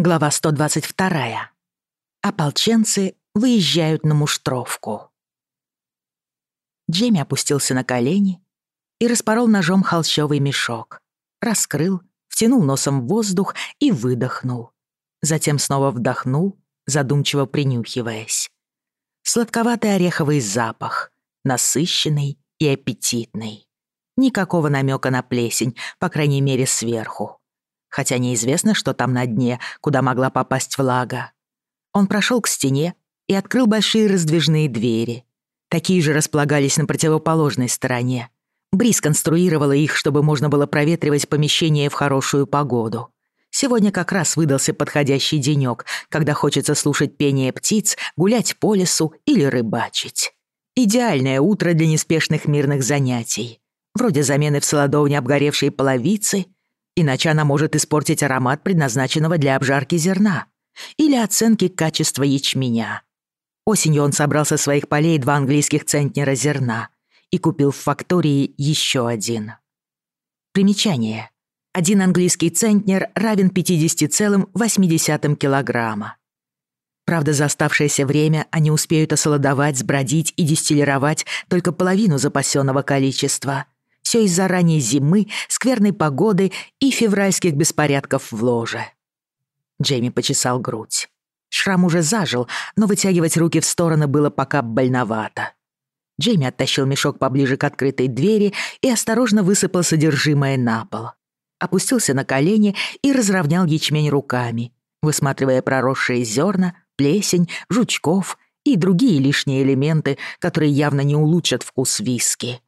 Глава 122. Ополченцы выезжают на муштровку. Джейми опустился на колени и распорол ножом холщовый мешок. Раскрыл, втянул носом в воздух и выдохнул. Затем снова вдохнул, задумчиво принюхиваясь. Сладковатый ореховый запах, насыщенный и аппетитный. Никакого намека на плесень, по крайней мере, сверху хотя неизвестно, что там на дне, куда могла попасть влага. Он прошел к стене и открыл большие раздвижные двери. Такие же располагались на противоположной стороне. Бри сконструировала их, чтобы можно было проветривать помещение в хорошую погоду. Сегодня как раз выдался подходящий денёк, когда хочется слушать пение птиц, гулять по лесу или рыбачить. Идеальное утро для неспешных мирных занятий. Вроде замены в солодовне обгоревшей половицы иначе она может испортить аромат предназначенного для обжарки зерна или оценки качества ячменя. Осенью он собрал со своих полей два английских центнера зерна и купил в фактории еще один. Примечание. Один английский центнер равен 50,8 килограмма. Правда, за оставшееся время они успеют осолодовать, сбродить и дистиллировать только половину запасенного количества – все из-за ранней зимы, скверной погоды и февральских беспорядков в ложе. Джейми почесал грудь. Шрам уже зажил, но вытягивать руки в стороны было пока больновато. Джейми оттащил мешок поближе к открытой двери и осторожно высыпал содержимое на пол. Опустился на колени и разровнял ячмень руками, высматривая проросшие зерна, плесень, жучков и другие лишние элементы, которые явно не улучшат вкус виски.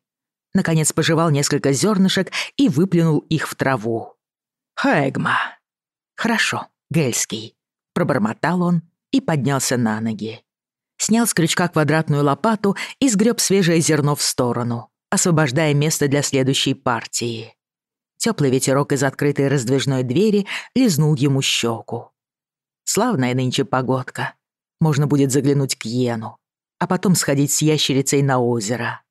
наконец пожевал несколько зернышек и выплюнул их в траву. «Хэгма!» «Хорошо, Гельский», — пробормотал он и поднялся на ноги. Снял с крючка квадратную лопату и сгреб свежее зерно в сторону, освобождая место для следующей партии. Теплый ветерок из открытой раздвижной двери лизнул ему щеку. «Славная нынче погодка. Можно будет заглянуть к Йену, а потом сходить с ящерицей на озеро».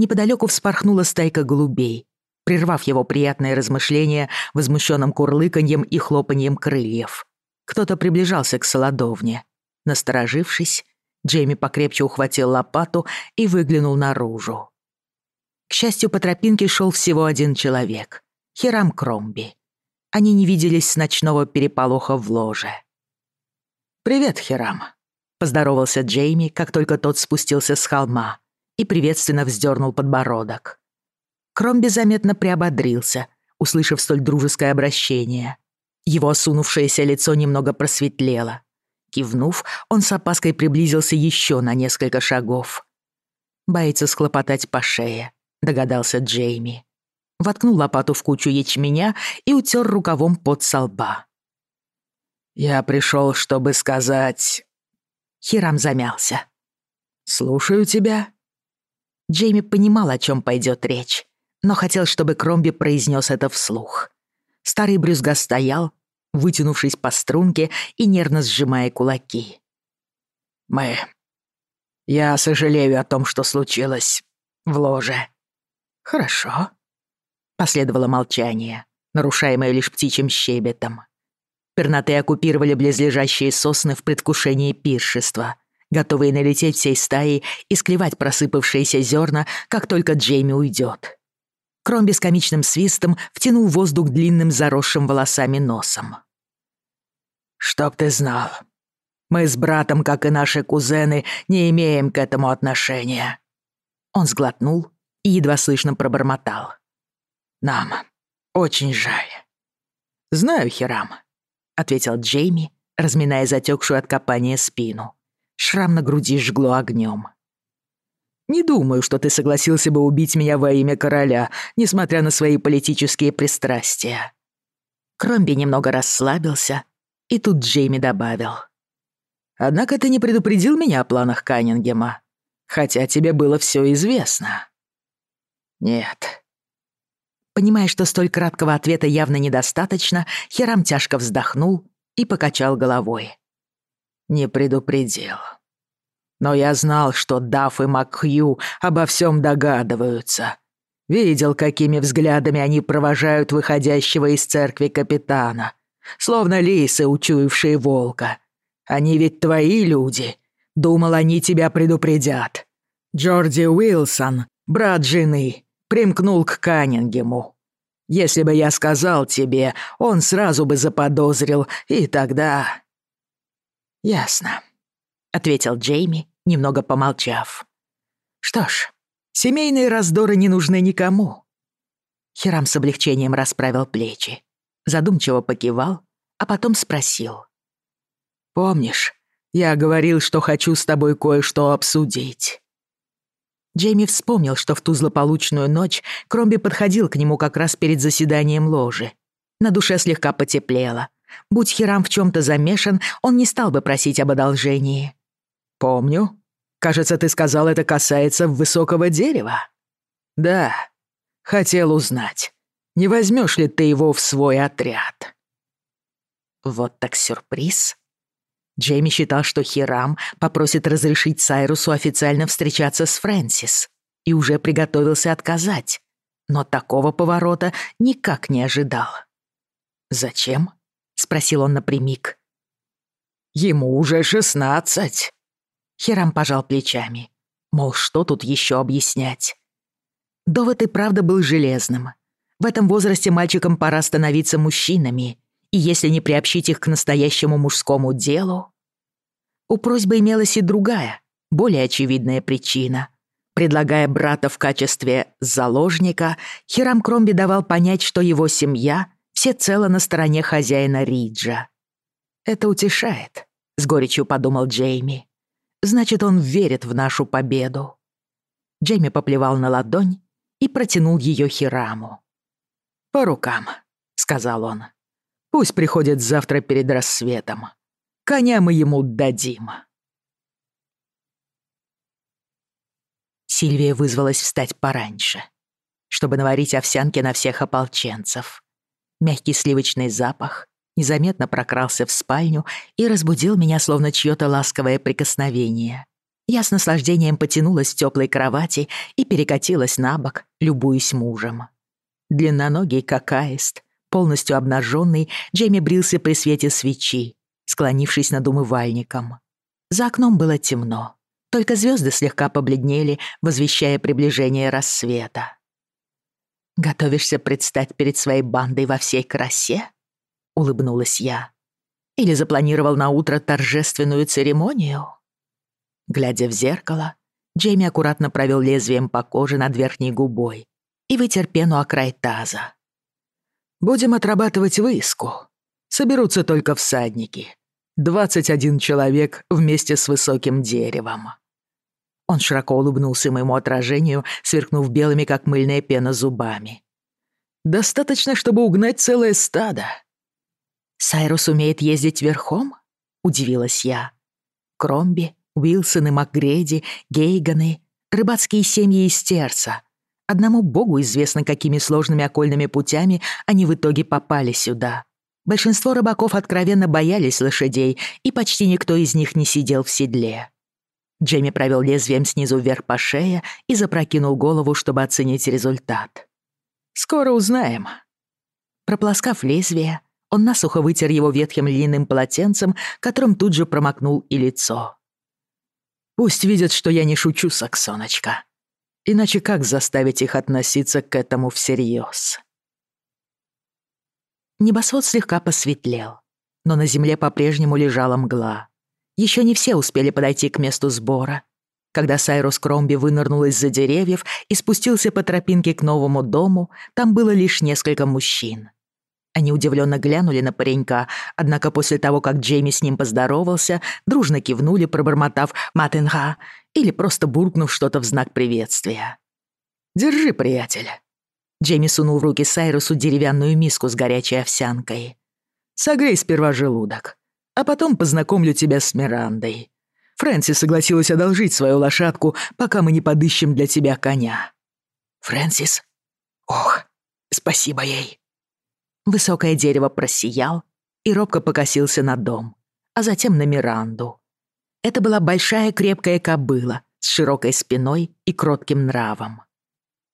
Неподалеку вспорхнула стайка голубей. Прервав его приятное размышление возмущенным курлыканьем и хлопаньем крыльев. Кто-то приближался к солодовне. Насторожившись, Джейми покрепче ухватил лопату и выглянул наружу. К счастью, по тропинке шел всего один человек — Хирам Кромби. Они не виделись с ночного переполоха в ложе. «Привет, Хирам», — поздоровался Джейми, как только тот спустился с холма, и приветственно вздернул подбородок. Кром заметно приободрился, услышав столь дружеское обращение. Его осунувшееся лицо немного просветлело. Кивнув, он с опаской приблизился еще на несколько шагов. «Боится схлопотать по шее», — догадался Джейми. Воткнул лопату в кучу ячменя и утер рукавом под солба. «Я пришел, чтобы сказать...» Хирам замялся. «Слушаю тебя», Джейми понимал, о чем пойдет речь, но хотел, чтобы Кромби произнес это вслух. Старый брюзга стоял, вытянувшись по струнке и нервно сжимая кулаки. «Мы... Я сожалею о том, что случилось в ложе». «Хорошо», — последовало молчание, нарушаемое лишь птичьим щебетом. Пернатые оккупировали близлежащие сосны в предвкушении пиршества, готовые налететь всей стаей и склевать просыпавшиеся зерна, как только Джейми уйдет. Кромби с комичным свистом втянул воздух длинным заросшим волосами носом. «Чтоб ты знал, мы с братом, как и наши кузены, не имеем к этому отношения». Он сглотнул и едва слышно пробормотал. «Нам очень жаль». «Знаю, Хирам», — ответил Джейми, разминая затекшую от копания спину. Шрам на груди жгло огнем. «Не думаю, что ты согласился бы убить меня во имя короля, несмотря на свои политические пристрастия». Кромби немного расслабился, и тут Джейми добавил. «Однако ты не предупредил меня о планах Каннингема, хотя тебе было все известно». «Нет». Понимая, что столь краткого ответа явно недостаточно, Херам тяжко вздохнул и покачал головой не предупредил. Но я знал, что Дафф и Макхью обо всем догадываются. Видел, какими взглядами они провожают выходящего из церкви капитана. Словно лисы, учуявшие волка. Они ведь твои люди. Думал, они тебя предупредят. Джорди Уилсон, брат жены, примкнул к Каннингему. Если бы я сказал тебе, он сразу бы заподозрил, и тогда... «Ясно», — ответил Джейми, немного помолчав. «Что ж, семейные раздоры не нужны никому». Хирам с облегчением расправил плечи, задумчиво покивал, а потом спросил. «Помнишь, я говорил, что хочу с тобой кое-что обсудить?» Джейми вспомнил, что в ту злополучную ночь Кромби подходил к нему как раз перед заседанием ложи. На душе слегка потеплело. Будь Хирам в чем-то замешан, он не стал бы просить об одолжении. «Помню. Кажется, ты сказал, это касается высокого дерева». «Да. Хотел узнать, не возьмешь ли ты его в свой отряд?» Вот так сюрприз. Джейми считал, что Хирам попросит разрешить Сайрусу официально встречаться с Фрэнсис и уже приготовился отказать, но такого поворота никак не ожидал. «Зачем?» — спросил он напрямик. «Ему уже шестнадцать!» Хирам пожал плечами. Мол, что тут еще объяснять? Довод и правда был железным. В этом возрасте мальчикам пора становиться мужчинами, и если не приобщить их к настоящему мужскому делу... У просьбы имелась и другая, более очевидная причина. Предлагая брата в качестве заложника, Хирам Кромби давал понять, что его семья — всецело на стороне хозяина Риджа. «Это утешает», — с горечью подумал Джейми. «Значит, он верит в нашу победу». Джейми поплевал на ладонь и протянул ее Хираму. «По рукам», — сказал он. Пусть приходит завтра перед рассветом. Коня мы ему дадим». Сильвия вызвалась встать пораньше, чтобы наварить овсянки на всех ополченцев. Мягкий сливочный запах незаметно прокрался в спальню и разбудил меня, словно чьё-то ласковое прикосновение. Я с наслаждением потянулась в тёплой кровати и перекатилась на бок, любуясь мужем. Длинноногий, как аист, Полностью обнаженный, Джейми брился при свете свечи, склонившись над умывальником. За окном было темно. Только звезды слегка побледнели, возвещая приближение рассвета. «Готовишься предстать перед своей бандой во всей красе?» — улыбнулась я. «Или запланировал на утро торжественную церемонию?» Глядя в зеркало, Джейми аккуратно провел лезвием по коже над верхней губой и вытер пену о край таза. Будем отрабатывать выиску. Соберутся только всадники. Двадцать один человек вместе с высоким деревом». Он широко улыбнулся моему отражению, сверкнув белыми, как мыльная пена, зубами. «Достаточно, чтобы угнать целое стадо». «Сайрус умеет ездить верхом?» — удивилась я. Кромби, Уилсон и Макгреди, Гейганы, рыбацкие семьи из Терца. Одному богу известно, какими сложными окольными путями они в итоге попали сюда. Большинство рыбаков откровенно боялись лошадей, и почти никто из них не сидел в седле. Джейми провел лезвием снизу вверх по шее и запрокинул голову, чтобы оценить результат. «Скоро узнаем». Прополоскав лезвие, он насухо вытер его ветхим льняным полотенцем, которым тут же промокнул и лицо. «Пусть видят, что я не шучу, Саксоночка», Иначе как заставить их относиться к этому всерьез? Небосвод слегка посветлел, но на земле по-прежнему лежала мгла. еще не все успели подойти к месту сбора. Когда Сайрус Кромби вынырнул из-за деревьев и спустился по тропинке к новому дому, там было лишь несколько мужчин. Они удивленно глянули на паренька, однако после того, как Джейми с ним поздоровался, дружно кивнули, пробормотав «Матенга» или просто буркнув что-то в знак приветствия. «Держи, приятель». Джейми сунул в руки Сайрусу деревянную миску с горячей овсянкой. «Согрей сперва желудок а потом познакомлю тебя с Мирандой. Фрэнси согласилась одолжить свою лошадку, пока мы не подыщем для тебя коня». «Фрэнсис? Ох, спасибо ей!» Высокое дерево просиял и робко покосился на дом, а затем на Миранду. Это была большая крепкая кобыла с широкой спиной и кротким нравом.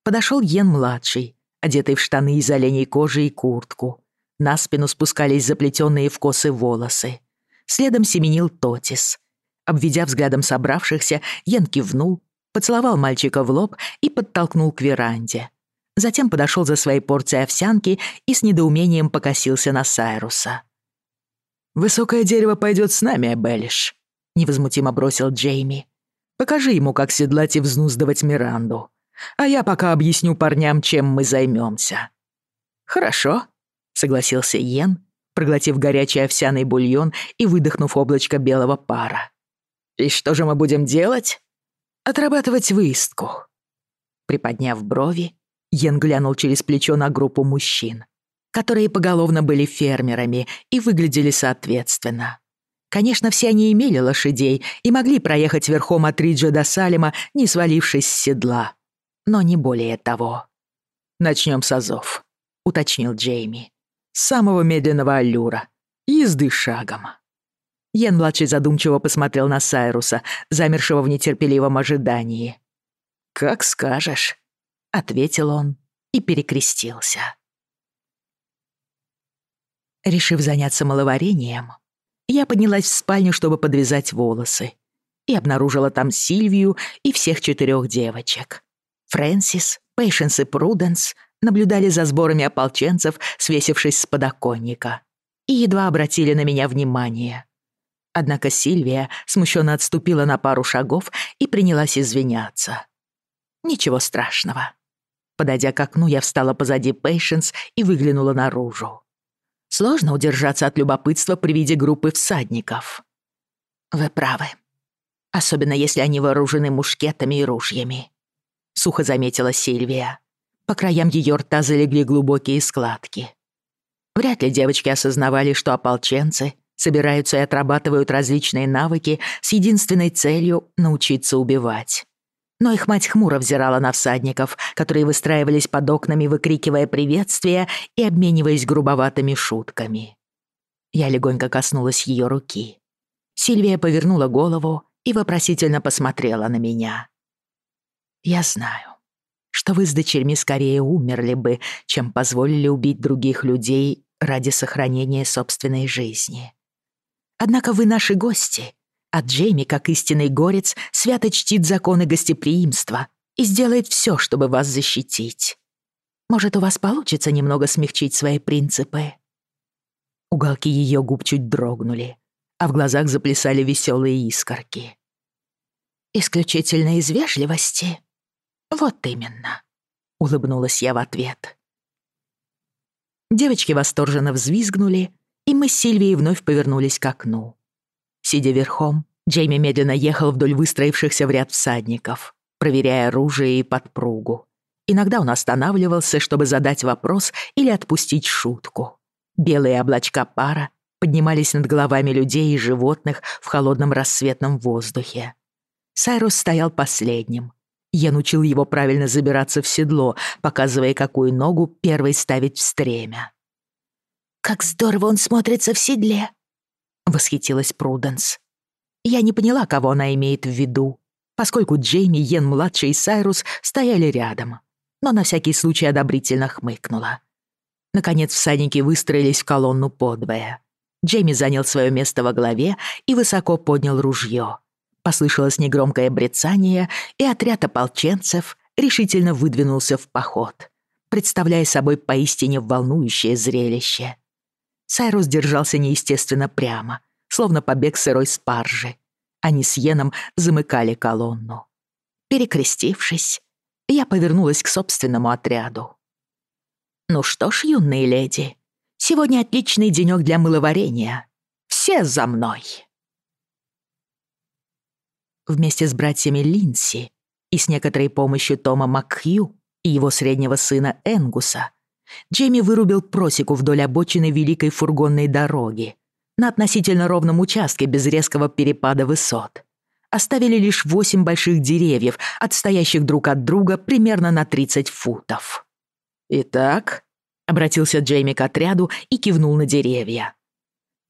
Подошел Йен-младший, одетый в штаны из оленей кожи и куртку. На спину спускались заплетенные в косы волосы. Следом семенил Тотис. Обведя взглядом собравшихся, Йен кивнул, поцеловал мальчика в лоб и подтолкнул к веранде. Затем подошел за своей порцией овсянки и с недоумением покосился на Сайруса. «Высокое дерево пойдет с нами, Эбелиш», — невозмутимо бросил Джейми. «Покажи ему, как седлать и взнуздывать Миранду. А я пока объясню парням, чем мы займемся. «Хорошо», — согласился Йен, проглотив горячий овсяный бульон и выдохнув облачко белого пара. «И что же мы будем делать?» «Отрабатывать выездку». Приподняв брови, Йен глянул через плечо на группу мужчин, которые поголовно были фермерами и выглядели соответственно. Конечно, все они имели лошадей и могли проехать верхом от Риджа до Салема, не свалившись с седла. Но не более того. Начнем с азов», — уточнил Джейми самого медленного аллюра, езды шагом. Ян младший задумчиво посмотрел на Сайруса, замершего в нетерпеливом ожидании. «Как скажешь», — ответил он и перекрестился. Решив заняться маловарением, я поднялась в спальню, чтобы подвязать волосы, и обнаружила там Сильвию и всех четырех девочек. Фрэнсис, Пейшенс и Пруденс наблюдали за сборами ополченцев, свесившись с подоконника. И едва обратили на меня внимание. Однако Сильвия смущенно отступила на пару шагов и принялась извиняться. «Ничего страшного». Подойдя к окну, я встала позади Пейшенс и выглянула наружу. Сложно удержаться от любопытства при виде группы всадников. «Вы правы. Особенно если они вооружены мушкетами и ружьями», — сухо заметила Сильвия. По краям ее рта залегли глубокие складки. Вряд ли девочки осознавали, что ополченцы собираются и отрабатывают различные навыки с единственной целью научиться убивать. Но их мать хмуро взирала на всадников, которые выстраивались под окнами, выкрикивая приветствия и обмениваясь грубоватыми шутками. Я легонько коснулась ее руки. Сильвия повернула голову и вопросительно посмотрела на меня. «Я знаю, что вы что вы с выздочерьми скорее умерли бы, чем позволили убить других людей ради сохранения собственной жизни. Однако вы наши гости, а Джейми, как истинный горец, свято чтит законы гостеприимства и сделает все, чтобы вас защитить. Может, у вас получится немного смягчить свои принципы?» Уголки ее губ чуть дрогнули, а в глазах заплясали веселые искорки. «Исключительно из вежливости», «Вот именно», — улыбнулась я в ответ. Девочки восторженно взвизгнули, и мы с Сильвией вновь повернулись к окну. Сидя верхом, Джейми медленно ехал вдоль выстроившихся в ряд всадников, проверяя оружие и подпругу. Иногда он останавливался, чтобы задать вопрос или отпустить шутку. Белые облачка пара поднимались над головами людей и животных в холодном рассветном воздухе. Сайрус стоял последним. Я Я научил его правильно забираться в седло, показывая, какую ногу первой ставить в стремя. «Как здорово он смотрится в седле!» — восхитилась Пруденс. Я не поняла, кого она имеет в виду, поскольку Джейми, Йен-младший и Сайрус стояли рядом, но на всякий случай одобрительно хмыкнула. Наконец всадники выстроились в колонну подвое. Джейми занял свое место во главе и высоко поднял ружье — Послышалось негромкое брецание, и отряд ополченцев решительно выдвинулся в поход, представляя собой поистине волнующее зрелище. Сайрус держался неестественно прямо, словно побег сырой спаржи. Они с Йеном замыкали колонну. Перекрестившись, я повернулась к собственному отряду. «Ну что ж, юные леди, сегодня отличный денёк для мыловарения. Все за мной!» вместе с братьями Линси и с некоторой помощью Тома Макхью и его среднего сына Энгуса, Джейми вырубил просеку вдоль обочины Великой фургонной дороги на относительно ровном участке без резкого перепада высот. Оставили лишь восемь больших деревьев, отстоящих друг от друга примерно на 30 футов. «Итак», — обратился Джейми к отряду и кивнул на деревья.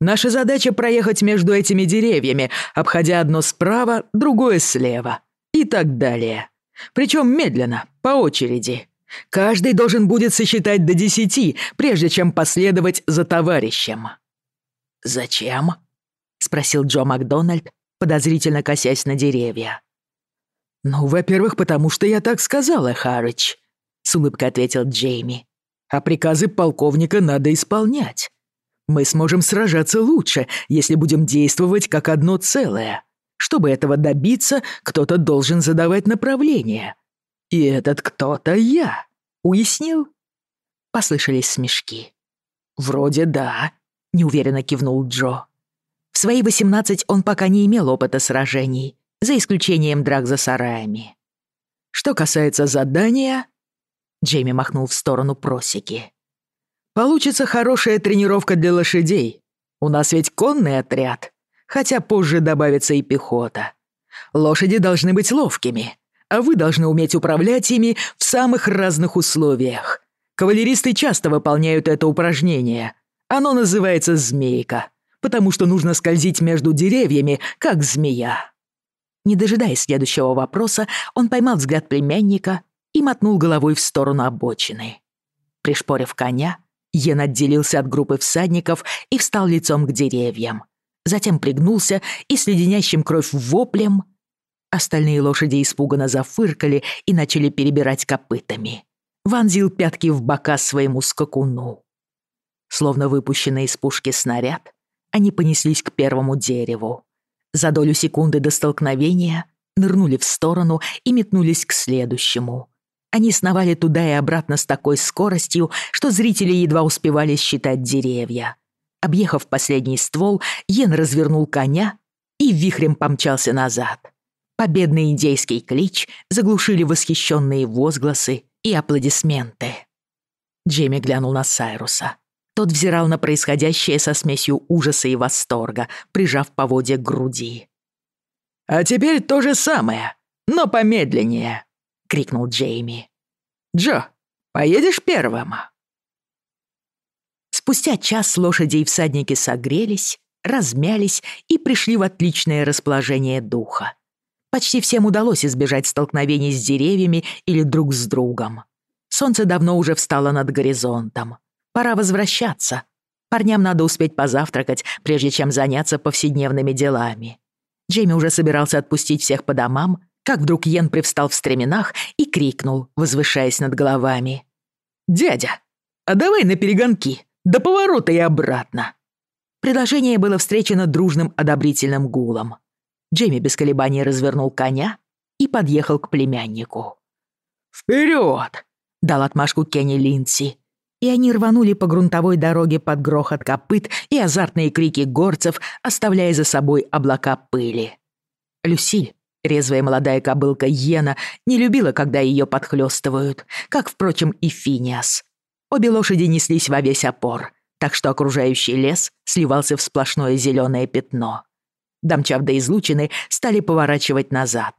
Наша задача проехать между этими деревьями, обходя одно справа, другое слева. И так далее. Причем медленно, по очереди. Каждый должен будет сосчитать до десяти, прежде чем последовать за товарищем. «Зачем?» — спросил Джо Макдональд, подозрительно косясь на деревья. «Ну, во-первых, потому что я так сказала, Харридж», — с улыбкой ответил Джейми. «А приказы полковника надо исполнять. Мы сможем сражаться лучше, если будем действовать как одно целое. Чтобы этого добиться, кто-то должен задавать направление. И этот кто-то я. Уяснил? Послышались смешки. Вроде да, неуверенно кивнул Джо. В свои 18 он пока не имел опыта сражений, за исключением драк за сараями. Что касается задания, Джейми махнул в сторону просеки. Получится хорошая тренировка для лошадей. У нас ведь конный отряд, хотя позже добавится и пехота. Лошади должны быть ловкими, а вы должны уметь управлять ими в самых разных условиях. Кавалеристы часто выполняют это упражнение. Оно называется «змейка», потому что нужно скользить между деревьями, как змея. Не дожидаясь следующего вопроса, он поймал взгляд племянника и мотнул головой в сторону обочины. Пришпорив коня, Йен отделился от группы всадников и встал лицом к деревьям. Затем пригнулся и с леденящим кровь воплем... Остальные лошади испуганно зафыркали и начали перебирать копытами. Вонзил пятки в бока своему скакуну. Словно выпущенный из пушки снаряд, они понеслись к первому дереву. За долю секунды до столкновения нырнули в сторону и метнулись к следующему. Они сновали туда и обратно с такой скоростью, что зрители едва успевали считать деревья. Объехав последний ствол, Йен развернул коня и вихрем помчался назад. Победный индейский клич заглушили восхищенные возгласы и аплодисменты. Джейми глянул на Сайруса. Тот взирал на происходящее со смесью ужаса и восторга, прижав поводья к груди. «А теперь то же самое, но помедленнее», крикнул Джейми. «Джо, поедешь первым?» Спустя час лошади и всадники согрелись, размялись и пришли в отличное расположение духа. Почти всем удалось избежать столкновений с деревьями или друг с другом. Солнце давно уже встало над горизонтом. Пора возвращаться. Парням надо успеть позавтракать, прежде чем заняться повседневными делами. Джейми уже собирался отпустить всех по домам, как вдруг Йен привстал в стременах и крикнул, возвышаясь над головами. «Дядя, а давай на перегонки, до поворота и обратно!» Предложение было встречено дружным одобрительным гулом. Джимми без колебаний развернул коня и подъехал к племяннику. «Вперед!» — дал отмашку Кенни Линдси. И они рванули по грунтовой дороге под грохот копыт и азартные крики горцев, оставляя за собой облака пыли. Люсиль Резвая молодая кобылка Йена не любила, когда ее подхлестывают, как, впрочем, и Финиас. Обе лошади неслись во весь опор, так что окружающий лес сливался в сплошное зеленое пятно. Домчав до излучины, стали поворачивать назад.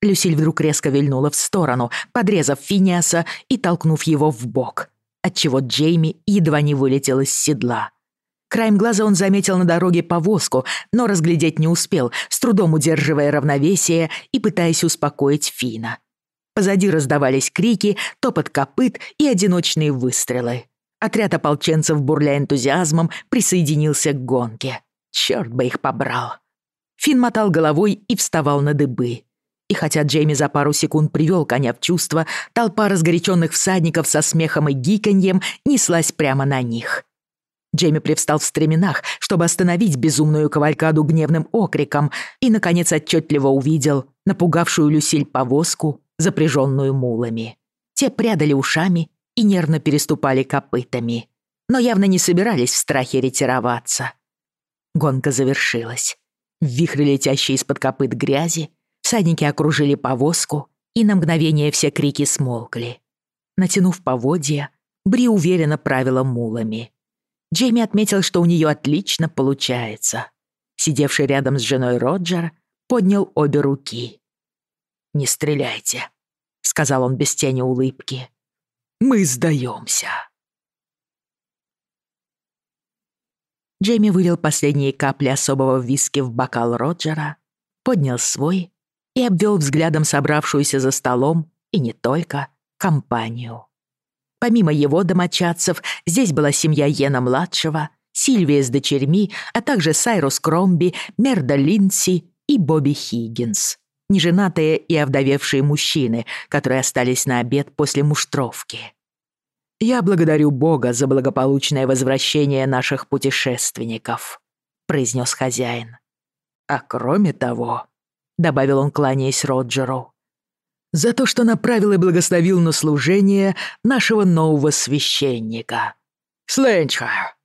Люсиль вдруг резко вильнула в сторону, подрезав Финиаса и толкнув его в бок, отчего Джейми едва не вылетел из седла. Краем глаза он заметил на дороге повозку, но разглядеть не успел, с трудом удерживая равновесие и пытаясь успокоить Фина. Позади раздавались крики, топот копыт и одиночные выстрелы. Отряд ополченцев, бурля энтузиазмом, присоединился к гонке. Чёрт бы их побрал. Фин мотал головой и вставал на дыбы. И хотя Джейми за пару секунд привёл коня в чувство, толпа разгорячённых всадников со смехом и гиканьем неслась прямо на них. Джейми привстал в стременах, чтобы остановить безумную кавалькаду гневным окриком, и, наконец, отчетливо увидел напугавшую Люсиль повозку, запряженную мулами. Те прядали ушами и нервно переступали копытами, но явно не собирались в страхе ретироваться. Гонка завершилась. В вихре летящей из-под копыт грязи всадники окружили повозку, и на мгновение все крики смолкли. Натянув поводья, Бри уверенно правила мулами — Джейми отметил, что у нее отлично получается. Сидевший рядом с женой Роджер поднял обе руки. «Не стреляйте», — сказал он без тени улыбки. «Мы сдаемся». Джейми вылил последние капли особого виски в бокал Роджера, поднял свой и обвел взглядом собравшуюся за столом и не только компанию. Помимо его домочадцев, здесь была семья Йена-младшего, Сильвия с дочерьми, а также Сайрус Кромби, Мерда Линдси и Бобби Хиггинс. Неженатые и овдовевшие мужчины, которые остались на обед после муштровки. «Я благодарю Бога за благополучное возвращение наших путешественников», — произнес хозяин. «А кроме того», — добавил он, кланяясь Роджеру, «за то, что направил и благословил на служение нашего нового священника, Сленчхар».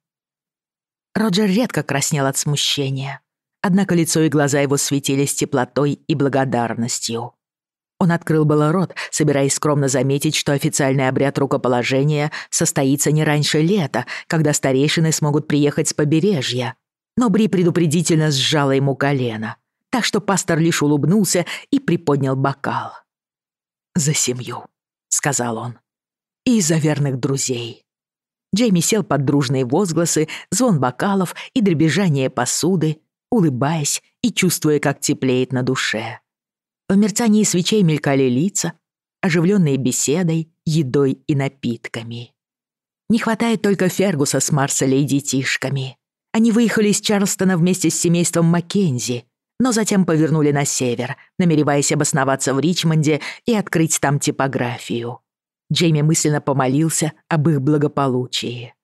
Роджер редко краснел от смущения, однако лицо и глаза его светились теплотой и благодарностью. Он открыл было рот, собираясь скромно заметить, что официальный обряд рукоположения состоится не раньше лета, когда старейшины смогут приехать с побережья. Но Бри предупредительно сжала ему колено, так что пастор лишь улыбнулся и приподнял бокал. «За семью», — сказал он, — «и за верных друзей». Джейми сел под дружные возгласы, звон бокалов и дребезжание посуды, улыбаясь и чувствуя, как теплеет на душе. В мерцании свечей мелькали лица, оживленные беседой, едой и напитками. Не хватает только Фергуса с Марселей и детишками. Они выехали из Чарлстона вместе с семейством Маккензи, но затем повернули на север, намереваясь обосноваться в Ричмонде и открыть там типографию. Джейми мысленно помолился об их благополучии.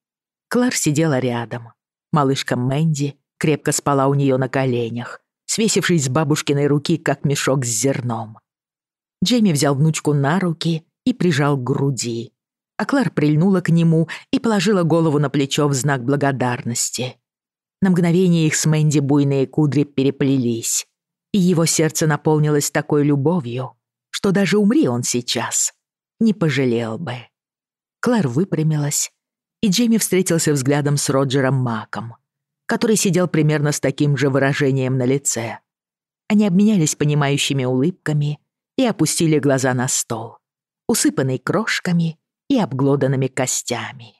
Клэр сидела рядом. Малышка Мэнди крепко спала у нее на коленях, свесившись с бабушкиной руки, как мешок с зерном. Джейми взял внучку на руки и прижал к груди, а Клэр прильнула к нему и положила голову на плечо в знак благодарности. На мгновение их с Мэнди буйные кудри переплелись, и его сердце наполнилось такой любовью, что даже умри он сейчас, не пожалел бы. Клэр выпрямилась, и Джейми встретился взглядом с Роджером Маком — который сидел примерно с таким же выражением на лице. Они обменялись понимающими улыбками и опустили глаза на стол, усыпанный крошками и обглоданными костями.